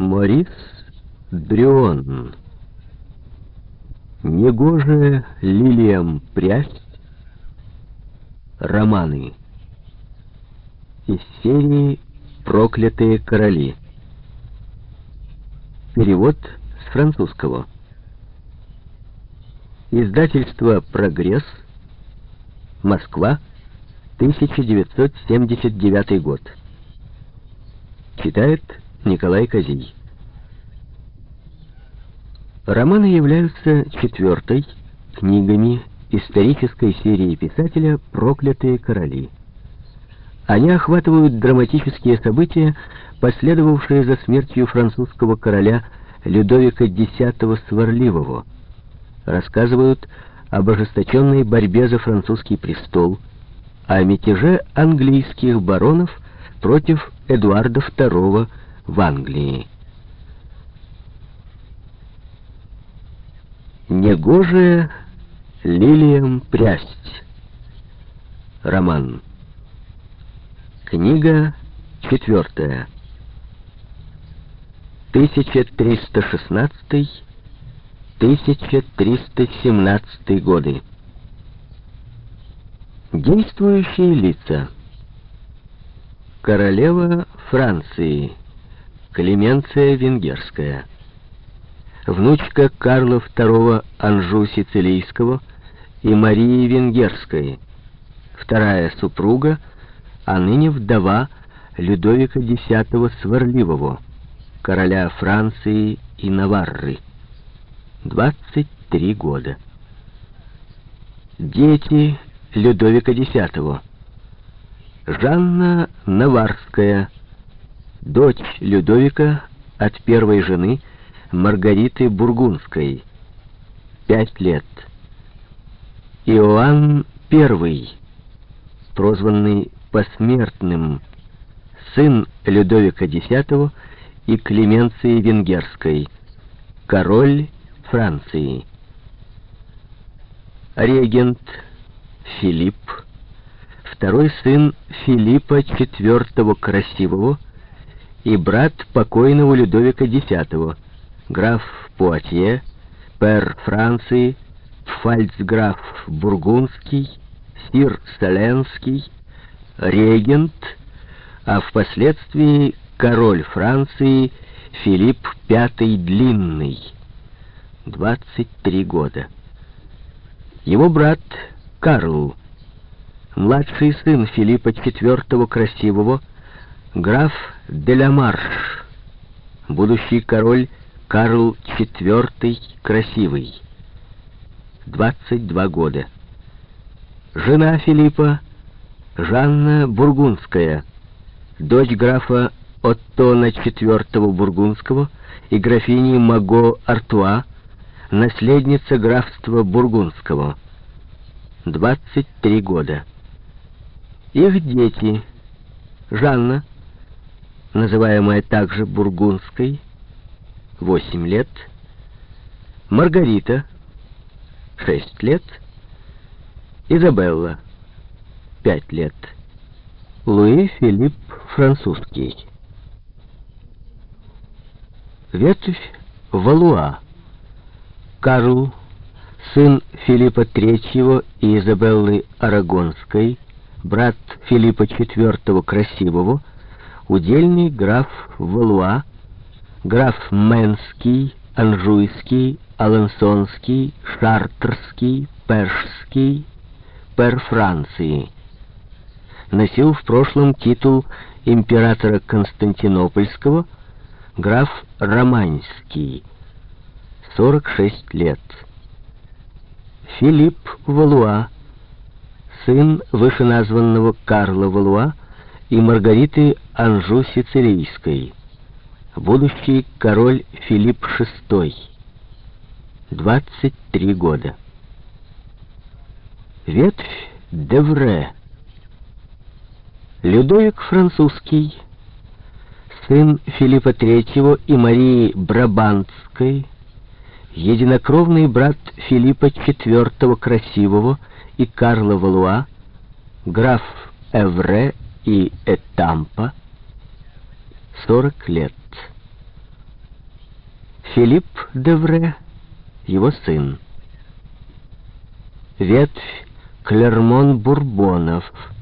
Морис Брюон. Негоже лилиям прясть. Романы. Из серии «Проклятые короли». Перевод с французского. Издательство «Прогресс», Москва, 1979 год. Читает Николай Козий. Романы являются четвертой книгами исторической серии писателя «Проклятые короли». Они охватывают драматические события, последовавшие за смертью французского короля Людовика X Сварливого, рассказывают об ожесточенной борьбе за французский престол, о мятеже английских баронов против Эдуарда II в Англии. Негожая лилиям прясть. Роман. Книга четвертая. 1316-1317 годы. Действующие лица. Королева Франции Клеменция Венгерская. Внучка Карла II Анжу Сицилийского и Марии Венгерской. Вторая супруга, а ныне вдова Людовика X Сварливого, короля Франции и Наварры. 23 года. Дети Людовика X. Жанна Наварская, дочь Людовика от первой жены Маргариты Бургундской, пять лет. Иоанн I, прозванный посмертным, сын Людовика X и Клеменции Венгерской, король Франции. Регент Филипп, второй сын Филиппа IV Красивого и брат покойного Людовика X, граф Пуатье, пер Франции, фальцграф Бургундский, сир Соленский, регент, а впоследствии король Франции Филипп V Длинный, 23 года. Его брат Карл, младший сын Филиппа IV Красивого, граф Делямарш, будущий король Карл IV Красивый, 22 года. Жена Филиппа Жанна Бургундская, дочь графа Оттона IV Бургундского и графини Маго Артуа, наследница графства Бургундского, 23 года. Их дети. Жанна, называемая также Бургундской, 8 лет, Маргарита, 6 лет, Изабелла, 5 лет, Луи Филипп французский. Ветвь Валуа. Карл, сын Филиппа III и Изабеллы Арагонской, брат Филиппа IV Красивого, удельный граф Валуа, граф Менский, Анжуйский, Алансонский, Шартрский, Першский, пер Франции. Носил в прошлом титул императора Константинопольского, граф Романский, 46 лет. Филипп Валуа, сын вышеназванного Карла Валуа и Маргариты Анжу-Сицилийской, будущий король Филипп VI, 23 года. Ветвь Девре. Людовик Французский, сын Филиппа III и Марии Брабантской, единокровный брат Филиппа IV Красивого и Карла Валуа, граф Эвре и Этампа, 40 лет. Филипп Девре, его сын. Ветвь Клермон-Бурбонов –